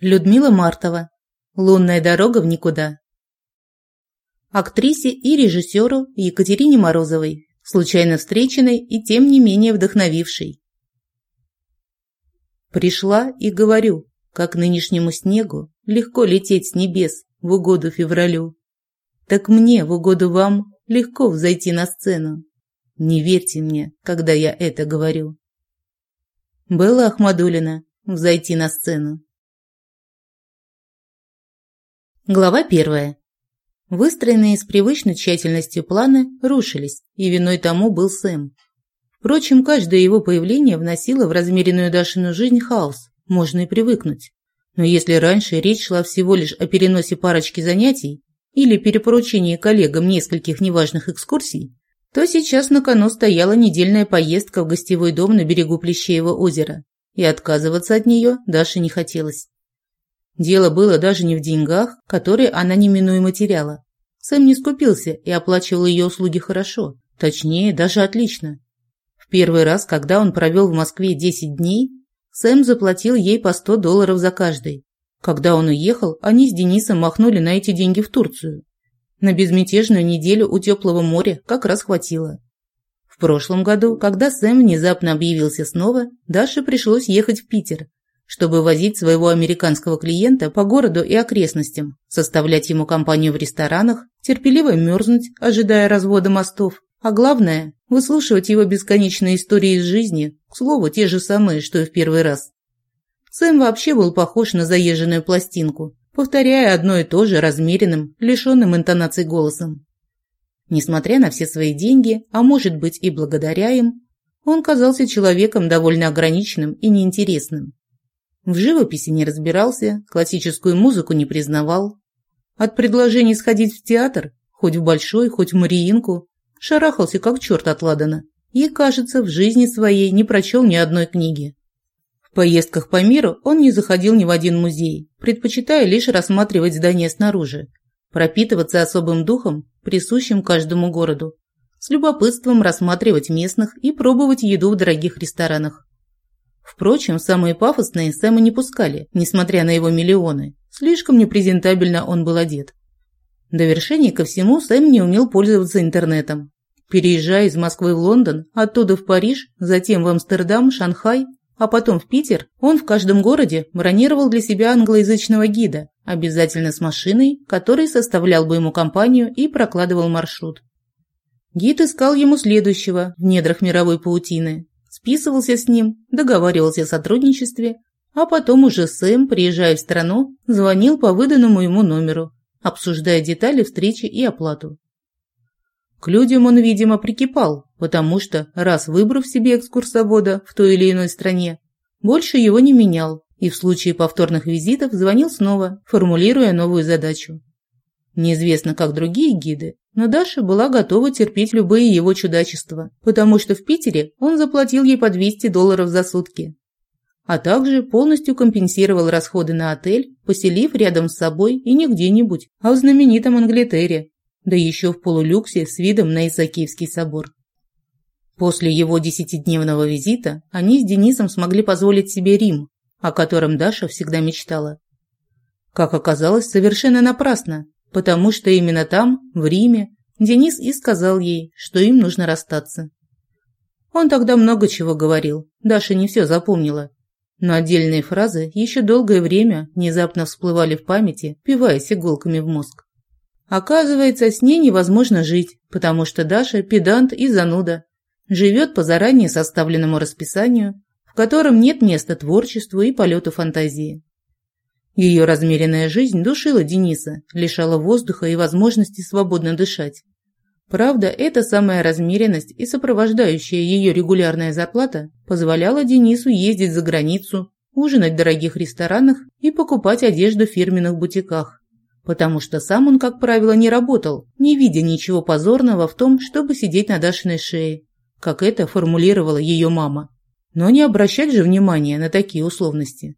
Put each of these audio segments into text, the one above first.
Людмила Мартова. Лунная дорога в никуда. Актрисе и режиссеру Екатерине Морозовой, случайно встреченной и тем не менее вдохновившей. Пришла и говорю, как нынешнему снегу легко лететь с небес в угоду февралю. Так мне в угоду вам легко взойти на сцену. Не верьте мне, когда я это говорю. Белла Ахмадулина. Взойти на сцену. Глава первая. Выстроенные с привычной тщательностью планы рушились, и виной тому был Сэм. Впрочем, каждое его появление вносило в размеренную Дашину жизнь хаос, можно и привыкнуть. Но если раньше речь шла всего лишь о переносе парочки занятий или перепоручении коллегам нескольких неважных экскурсий, то сейчас на кону стояла недельная поездка в гостевой дом на берегу Плещеева озера, и отказываться от нее Даше не хотелось. Дело было даже не в деньгах, которые она неминуемо теряла. Сэм не скупился и оплачивал ее услуги хорошо, точнее, даже отлично. В первый раз, когда он провел в Москве 10 дней, Сэм заплатил ей по 100 долларов за каждый. Когда он уехал, они с Денисом махнули на эти деньги в Турцию. На безмятежную неделю у теплого моря как раз хватило. В прошлом году, когда Сэм внезапно объявился снова, Даше пришлось ехать в Питер, чтобы возить своего американского клиента по городу и окрестностям, составлять ему компанию в ресторанах, терпеливо мерзнуть, ожидая развода мостов, а главное – выслушивать его бесконечные истории из жизни, к слову, те же самые, что и в первый раз. Сэм вообще был похож на заезженную пластинку, повторяя одно и то же размеренным, лишенным интонаций голосом. Несмотря на все свои деньги, а может быть и благодаря им, он казался человеком довольно ограниченным и неинтересным. В живописи не разбирался, классическую музыку не признавал. От предложений сходить в театр, хоть в Большой, хоть в Мариинку, шарахался как черт от Ладана и, кажется, в жизни своей не прочел ни одной книги. В поездках по миру он не заходил ни в один музей, предпочитая лишь рассматривать здания снаружи, пропитываться особым духом, присущим каждому городу, с любопытством рассматривать местных и пробовать еду в дорогих ресторанах. Впрочем, самые пафосные Сэма не пускали, несмотря на его миллионы. Слишком непрезентабельно он был одет. До вершения ко всему Сэм не умел пользоваться интернетом. Переезжая из Москвы в Лондон, оттуда в Париж, затем в Амстердам, Шанхай, а потом в Питер, он в каждом городе бронировал для себя англоязычного гида, обязательно с машиной, который составлял бы ему компанию и прокладывал маршрут. Гид искал ему следующего в недрах мировой паутины, списывался с ним, договаривался о сотрудничестве, а потом уже Сэм, приезжая в страну, звонил по выданному ему номеру, обсуждая детали встречи и оплату. К людям он, видимо, прикипал, потому что, раз выбрав себе экскурсовода в той или иной стране, больше его не менял и в случае повторных визитов звонил снова, формулируя новую задачу. Неизвестно, как другие гиды, но Даша была готова терпеть любые его чудачества, потому что в Питере он заплатил ей по 200 долларов за сутки. А также полностью компенсировал расходы на отель, поселив рядом с собой и не где-нибудь, а в знаменитом Англитере, да еще в полулюксе с видом на Исаакиевский собор. После его десятидневного визита они с Денисом смогли позволить себе Рим, о котором Даша всегда мечтала. Как оказалось, совершенно напрасно, потому что именно там, в Риме, Денис и сказал ей, что им нужно расстаться. Он тогда много чего говорил, Даша не все запомнила, но отдельные фразы еще долгое время внезапно всплывали в памяти, пиваясь иголками в мозг. Оказывается, с ней невозможно жить, потому что Даша – педант и зануда, живет по заранее составленному расписанию, в котором нет места творчеству и полету фантазии. Ее размеренная жизнь душила Дениса, лишала воздуха и возможности свободно дышать. Правда, эта самая размеренность и сопровождающая ее регулярная зарплата позволяла Денису ездить за границу, ужинать в дорогих ресторанах и покупать одежду в фирменных бутиках. Потому что сам он, как правило, не работал, не видя ничего позорного в том, чтобы сидеть на Дашиной шее, как это формулировала ее мама. Но не обращать же внимания на такие условности.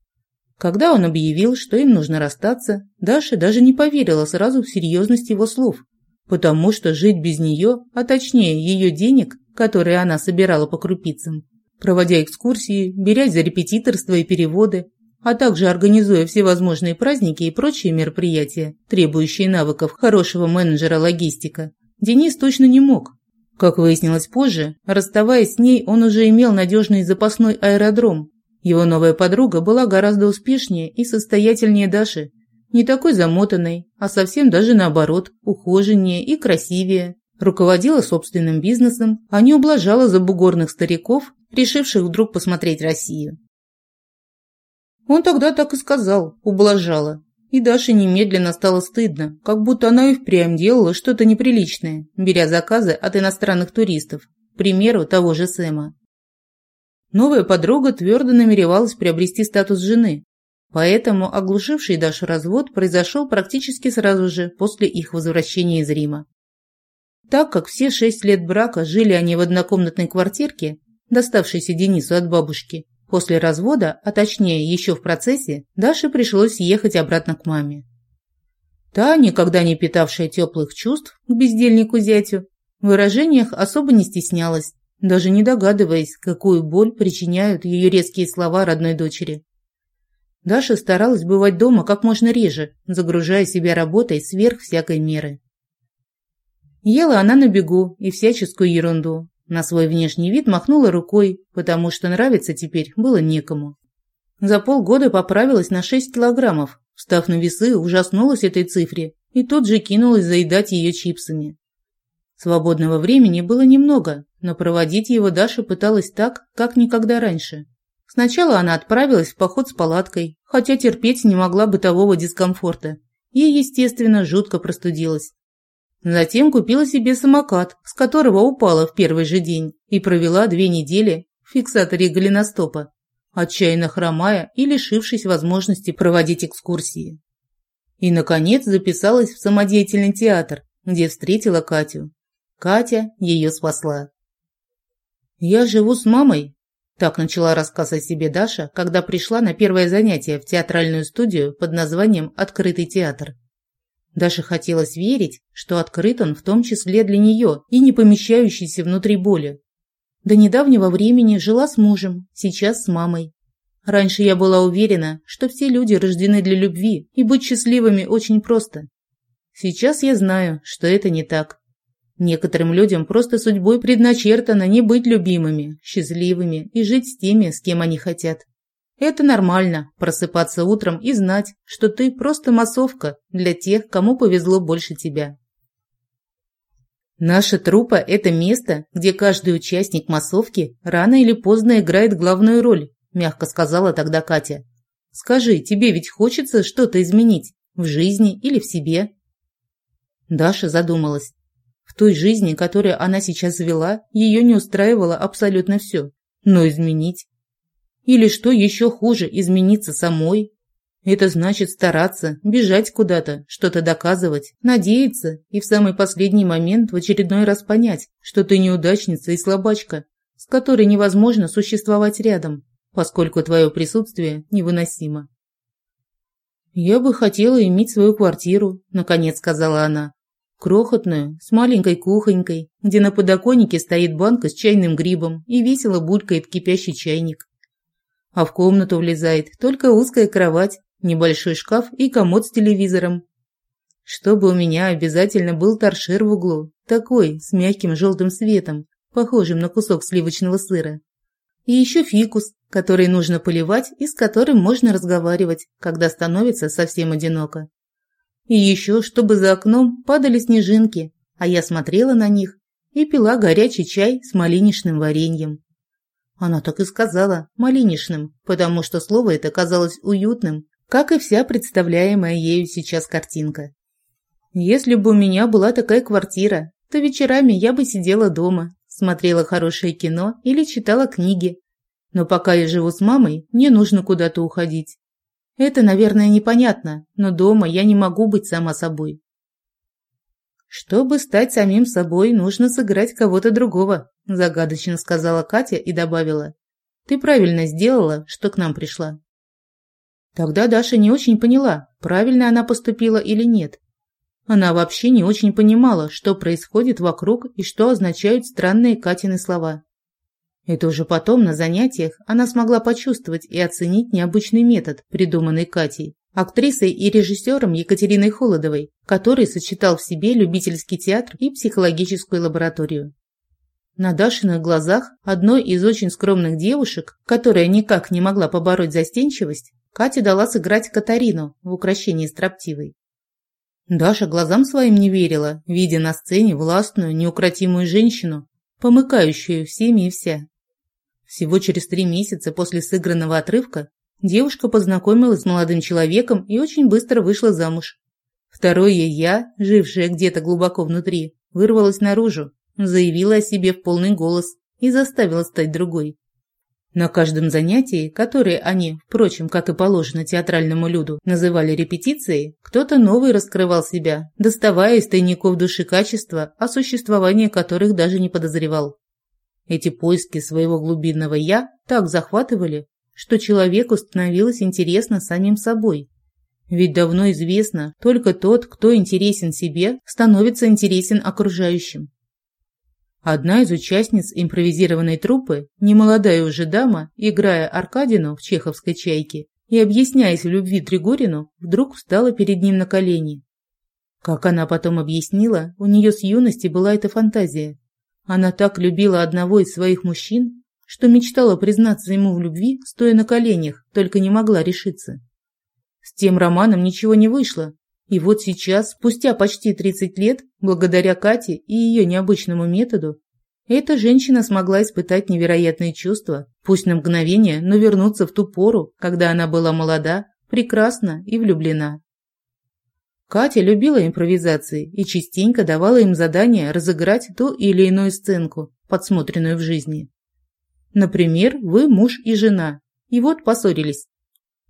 Когда он объявил, что им нужно расстаться, Даша даже не поверила сразу в серьезность его слов, потому что жить без нее, а точнее ее денег, которые она собирала по крупицам, проводя экскурсии, берясь за репетиторство и переводы, а также организуя всевозможные праздники и прочие мероприятия, требующие навыков хорошего менеджера логистика, Денис точно не мог. Как выяснилось позже, расставаясь с ней, он уже имел надежный запасной аэродром. Его новая подруга была гораздо успешнее и состоятельнее Даши, не такой замотанной, а совсем даже наоборот, ухоженнее и красивее. Руководила собственным бизнесом, а не ублажала забугорных стариков, решивших вдруг посмотреть Россию. Он тогда так и сказал, ублажала. И Даше немедленно стало стыдно, как будто она и впрямь делала что-то неприличное, беря заказы от иностранных туристов, к примеру, того же Сэма. Новая подруга твердо намеревалась приобрести статус жены, поэтому оглушивший Дашу развод произошел практически сразу же после их возвращения из Рима. Так как все шесть лет брака жили они в однокомнатной квартирке, доставшейся Денису от бабушки, После развода, а точнее еще в процессе, Даше пришлось ехать обратно к маме. Та, никогда не питавшая теплых чувств к бездельнику зятю, в выражениях особо не стеснялась, даже не догадываясь, какую боль причиняют ее резкие слова родной дочери. Даша старалась бывать дома как можно реже, загружая себя работой сверх всякой меры. Ела она на бегу и всяческую ерунду, на свой внешний вид махнула рукой, потому что нравиться теперь было некому. За полгода поправилась на 6 килограммов, встав на весы, ужаснулась этой цифре и тут же кинулась заедать ее чипсами. Свободного времени было немного, но проводить его Даша пыталась так, как никогда раньше. Сначала она отправилась в поход с палаткой, хотя терпеть не могла бытового дискомфорта, и, естественно, жутко простудилась. Затем купила себе самокат, с которого упала в первый же день, и провела две недели в фиксаторе голеностопа, отчаянно хромая и лишившись возможности проводить экскурсии. И, наконец, записалась в самодеятельный театр, где встретила Катю. Катя ее спасла. «Я живу с мамой», – так начала рассказ о себе Даша, когда пришла на первое занятие в театральную студию под названием «Открытый театр». Даже хотелось верить, что открыт он в том числе для нее и не помещающийся внутри боли. До недавнего времени жила с мужем, сейчас с мамой. Раньше я была уверена, что все люди рождены для любви, и быть счастливыми очень просто. Сейчас я знаю, что это не так. Некоторым людям просто судьбой предначертано не быть любимыми, счастливыми и жить с теми, с кем они хотят. Это нормально – просыпаться утром и знать, что ты просто массовка для тех, кому повезло больше тебя. Наша труппа – это место, где каждый участник массовки рано или поздно играет главную роль, мягко сказала тогда Катя. Скажи, тебе ведь хочется что-то изменить в жизни или в себе? Даша задумалась. Той жизни, которую она сейчас вела, ее не устраивало абсолютно все. Но изменить или что еще хуже, измениться самой? Это значит стараться, бежать куда-то, что-то доказывать, надеяться и в самый последний момент в очередной раз понять, что ты неудачница и слабачка, с которой невозможно существовать рядом, поскольку твое присутствие невыносимо. «Я бы хотела иметь свою квартиру», – наконец сказала она. Крохотную, с маленькой кухонькой, где на подоконнике стоит банка с чайным грибом и весело булькает кипящий чайник а в комнату влезает только узкая кровать, небольшой шкаф и комод с телевизором. Чтобы у меня обязательно был торшер в углу, такой, с мягким желтым светом, похожим на кусок сливочного сыра. И еще фикус, который нужно поливать и с которым можно разговаривать, когда становится совсем одиноко. И еще, чтобы за окном падали снежинки, а я смотрела на них и пила горячий чай с малинишным вареньем. Она так и сказала, малинишным, потому что слово это казалось уютным, как и вся представляемая ею сейчас картинка. Если бы у меня была такая квартира, то вечерами я бы сидела дома, смотрела хорошее кино или читала книги. Но пока я живу с мамой, мне нужно куда-то уходить. Это, наверное, непонятно, но дома я не могу быть сама собой. Чтобы стать самим собой, нужно сыграть кого-то другого, загадочно сказала Катя и добавила. Ты правильно сделала, что к нам пришла. Тогда Даша не очень поняла, правильно она поступила или нет. Она вообще не очень понимала, что происходит вокруг и что означают странные Катины слова. Это уже потом на занятиях она смогла почувствовать и оценить необычный метод, придуманный Катей, актрисой и режиссером Екатериной Холодовой, который сочетал в себе любительский театр и психологическую лабораторию. На Дашиных глазах одной из очень скромных девушек, которая никак не могла побороть застенчивость, Катя дала сыграть Катарину в украшении строптивой. Даша глазам своим не верила, видя на сцене властную, неукротимую женщину, помыкающую всеми и вся. Всего через три месяца после сыгранного отрывка девушка познакомилась с молодым человеком и очень быстро вышла замуж. Второе «я», жившее где-то глубоко внутри, вырвалось наружу, заявила о себе в полный голос и заставила стать другой. На каждом занятии, которое они, впрочем, как и положено театральному люду, называли репетицией, кто-то новый раскрывал себя, доставая из тайников души качества, о существовании которых даже не подозревал. Эти поиски своего глубинного «я» так захватывали, что человеку становилось интересно самим собой. Ведь давно известно, только тот, кто интересен себе, становится интересен окружающим. Одна из участниц импровизированной труппы, немолодая уже дама, играя Аркадину в чеховской «Чайке» и объясняясь в любви Тригорину, вдруг встала перед ним на колени. Как она потом объяснила, у нее с юности была эта фантазия. Она так любила одного из своих мужчин, что мечтала признаться ему в любви, стоя на коленях, только не могла решиться. С тем романом ничего не вышло, и вот сейчас, спустя почти 30 лет, благодаря Кате и ее необычному методу, эта женщина смогла испытать невероятные чувства, пусть на мгновение, но вернуться в ту пору, когда она была молода, прекрасна и влюблена. Катя любила импровизации и частенько давала им задание разыграть ту или иную сценку, подсмотренную в жизни. Например, вы муж и жена, и вот поссорились,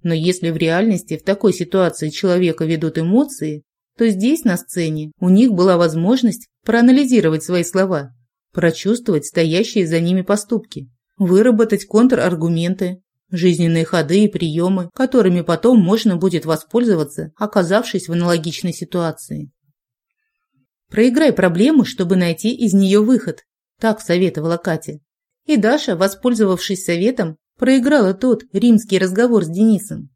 но если в реальности в такой ситуации человека ведут эмоции, то здесь, на сцене, у них была возможность проанализировать свои слова, прочувствовать стоящие за ними поступки, выработать контраргументы, жизненные ходы и приемы, которыми потом можно будет воспользоваться, оказавшись в аналогичной ситуации. Проиграй проблему, чтобы найти из нее выход, так советовала Катя. И Даша, воспользовавшись советом, проиграла тот римский разговор с Денисом.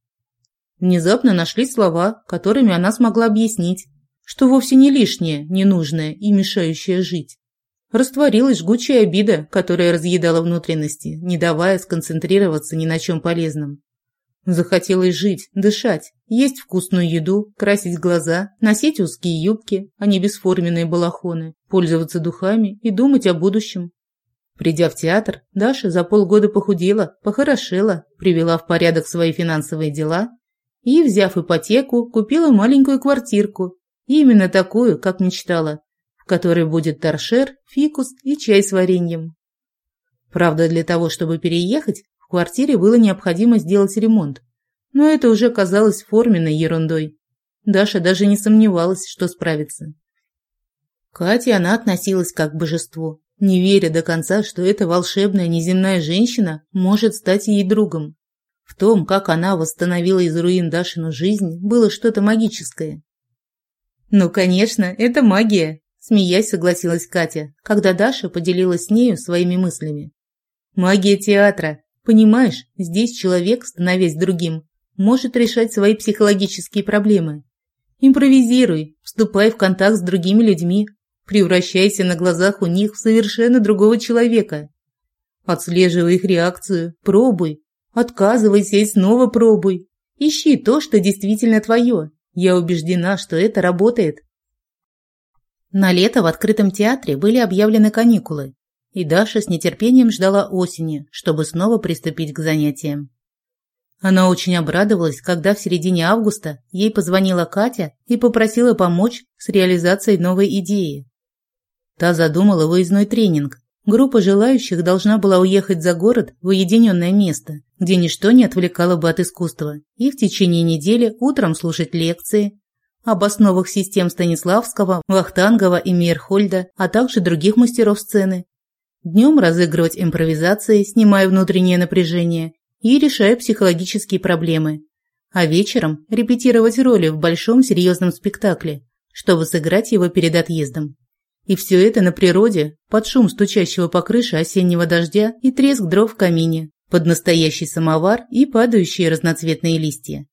Внезапно нашлись слова, которыми она смогла объяснить, что вовсе не лишнее, ненужное и мешающее жить. Растворилась жгучая обида, которая разъедала внутренности, не давая сконцентрироваться ни на чем полезном. Захотелось жить, дышать, есть вкусную еду, красить глаза, носить узкие юбки, а не бесформенные балахоны, пользоваться духами и думать о будущем, Придя в театр, Даша за полгода похудела, похорошела, привела в порядок свои финансовые дела и, взяв ипотеку, купила маленькую квартирку, именно такую, как мечтала, в которой будет торшер, фикус и чай с вареньем. Правда, для того, чтобы переехать, в квартире было необходимо сделать ремонт, но это уже казалось форменной ерундой. Даша даже не сомневалась, что справится. К она относилась как к божеству, не веря до конца, что эта волшебная неземная женщина может стать ей другом. В том, как она восстановила из руин Дашину жизнь, было что-то магическое. «Ну, конечно, это магия», – смеясь согласилась Катя, когда Даша поделилась с нею своими мыслями. «Магия театра. Понимаешь, здесь человек, становясь другим, может решать свои психологические проблемы. Импровизируй, вступай в контакт с другими людьми, Превращайся на глазах у них в совершенно другого человека. Отслеживай их реакцию, пробуй, отказывайся и снова пробуй. Ищи то, что действительно твое. Я убеждена, что это работает. На лето в открытом театре были объявлены каникулы, и Даша с нетерпением ждала осени, чтобы снова приступить к занятиям. Она очень обрадовалась, когда в середине августа ей позвонила Катя и попросила помочь с реализацией новой идеи. Та задумала выездной тренинг. Группа желающих должна была уехать за город в уединенное место, где ничто не отвлекало бы от искусства, и в течение недели утром слушать лекции об основах систем Станиславского, Вахтангова и Мейерхольда, а также других мастеров сцены. Днем разыгрывать импровизации, снимая внутреннее напряжение и решая психологические проблемы. А вечером репетировать роли в большом серьезном спектакле, чтобы сыграть его перед отъездом. И все это на природе, под шум стучащего по крыше осеннего дождя и треск дров в камине, под настоящий самовар и падающие разноцветные листья.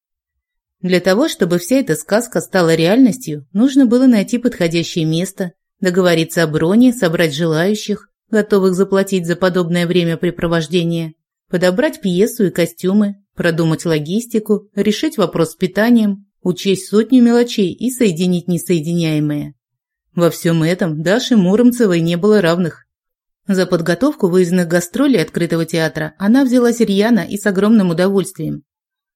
Для того, чтобы вся эта сказка стала реальностью, нужно было найти подходящее место, договориться о броне, собрать желающих, готовых заплатить за подобное времяпрепровождение, подобрать пьесу и костюмы, продумать логистику, решить вопрос с питанием, учесть сотню мелочей и соединить несоединяемое. Во всем этом Даше Муромцевой не было равных. За подготовку выездных гастролей открытого театра она взялась рьяно и с огромным удовольствием.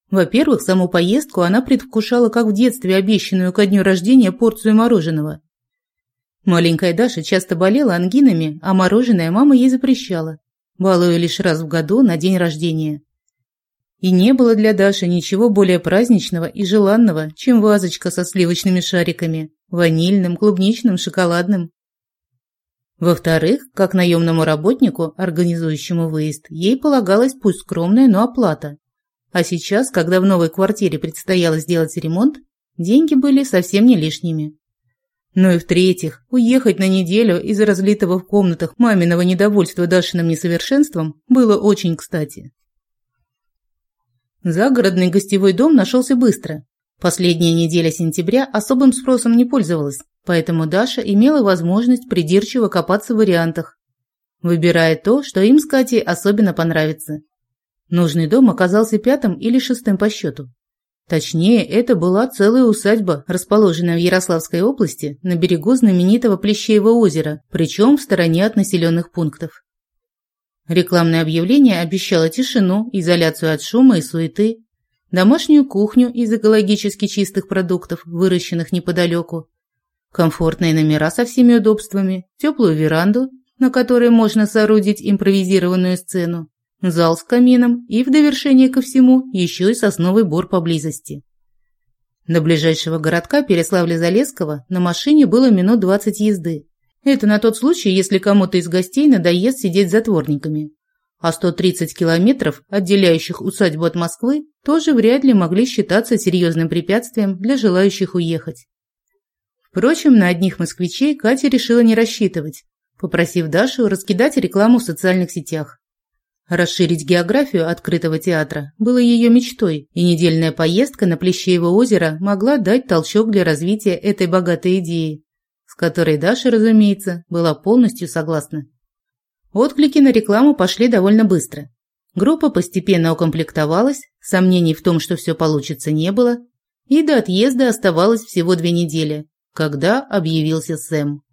Во-первых, саму поездку она предвкушала как в детстве обещанную ко дню рождения порцию мороженого. Маленькая Даша часто болела ангинами, а мороженое мама ей запрещала, балуя лишь раз в году на день рождения. И не было для Даши ничего более праздничного и желанного, чем вазочка со сливочными шариками, ванильным, клубничным, шоколадным. Во-вторых, как наемному работнику, организующему выезд, ей полагалась пусть скромная, но оплата. А сейчас, когда в новой квартире предстояло сделать ремонт, деньги были совсем не лишними. Ну и в-третьих, уехать на неделю из разлитого в комнатах маминого недовольства Дашиным несовершенством было очень кстати. Загородный гостевой дом нашелся быстро. Последняя неделя сентября особым спросом не пользовалась, поэтому Даша имела возможность придирчиво копаться в вариантах, выбирая то, что им с Катей особенно понравится. Нужный дом оказался пятым или шестым по счету. Точнее, это была целая усадьба, расположенная в Ярославской области на берегу знаменитого Плещеева озера, причем в стороне от населенных пунктов. Рекламное объявление обещало тишину, изоляцию от шума и суеты, домашнюю кухню из экологически чистых продуктов, выращенных неподалеку, комфортные номера со всеми удобствами, теплую веранду, на которой можно соорудить импровизированную сцену, зал с камином и, в довершение ко всему, еще и сосновый бор поблизости. До ближайшего городка Переславля-Залесского на машине было минут 20 езды. Это на тот случай, если кому-то из гостей надоест сидеть затворниками. А 130 километров, отделяющих усадьбу от Москвы, тоже вряд ли могли считаться серьезным препятствием для желающих уехать. Впрочем, на одних москвичей Катя решила не рассчитывать, попросив Дашу раскидать рекламу в социальных сетях. Расширить географию открытого театра было ее мечтой, и недельная поездка на Плещеево озеро могла дать толчок для развития этой богатой идеи, с которой Даша, разумеется, была полностью согласна. Отклики на рекламу пошли довольно быстро. Группа постепенно укомплектовалась, сомнений в том, что все получится, не было, и до отъезда оставалось всего две недели, когда объявился Сэм.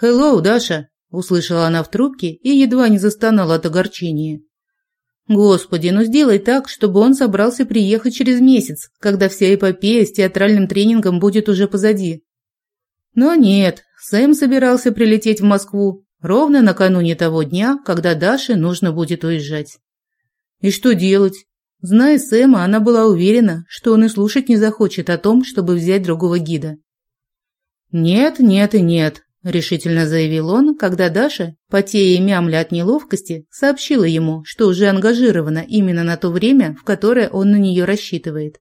«Хеллоу, Даша!» Услышала она в трубке и едва не застонала от огорчения. Господи, ну сделай так, чтобы он собрался приехать через месяц, когда вся эпопея с театральным тренингом будет уже позади. Но нет, Сэм собирался прилететь в Москву ровно накануне того дня, когда Даше нужно будет уезжать. И что делать? Зная Сэма, она была уверена, что он и слушать не захочет о том, чтобы взять другого гида. Нет, нет и нет решительно заявил он, когда Даша, потея и мямля от неловкости, сообщила ему, что уже ангажирована именно на то время, в которое он на нее рассчитывает.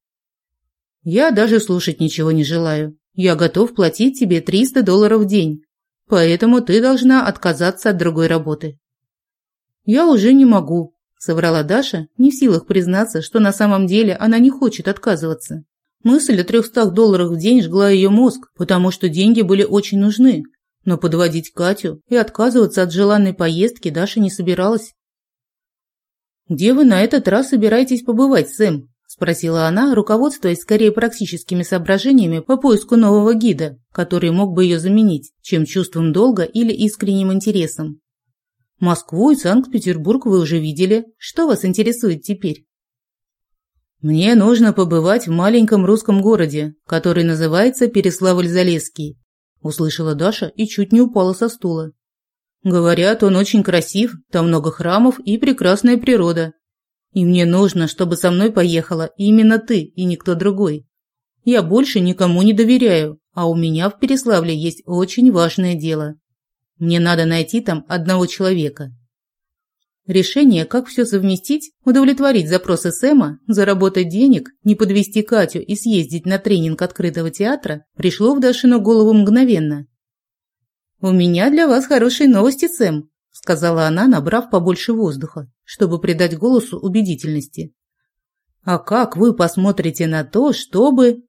«Я даже слушать ничего не желаю. Я готов платить тебе 300 долларов в день, поэтому ты должна отказаться от другой работы». «Я уже не могу», – соврала Даша, не в силах признаться, что на самом деле она не хочет отказываться. Мысль о 300 долларах в день жгла ее мозг, потому что деньги были очень нужны, но подводить Катю и отказываться от желанной поездки Даша не собиралась. «Где вы на этот раз собираетесь побывать, Сэм?» – спросила она, руководствуясь скорее практическими соображениями по поиску нового гида, который мог бы ее заменить, чем чувством долга или искренним интересом. «Москву и Санкт-Петербург вы уже видели. Что вас интересует теперь?» «Мне нужно побывать в маленьком русском городе, который называется Переславль-Залесский услышала Даша и чуть не упала со стула. Говорят, он очень красив, там много храмов и прекрасная природа. И мне нужно, чтобы со мной поехала именно ты и никто другой. Я больше никому не доверяю, а у меня в Переславле есть очень важное дело. Мне надо найти там одного человека. Решение, как все совместить, удовлетворить запросы Сэма, заработать денег, не подвести Катю и съездить на тренинг открытого театра, пришло в Дашину голову мгновенно. «У меня для вас хорошие новости, Сэм», – сказала она, набрав побольше воздуха, чтобы придать голосу убедительности. «А как вы посмотрите на то, чтобы...»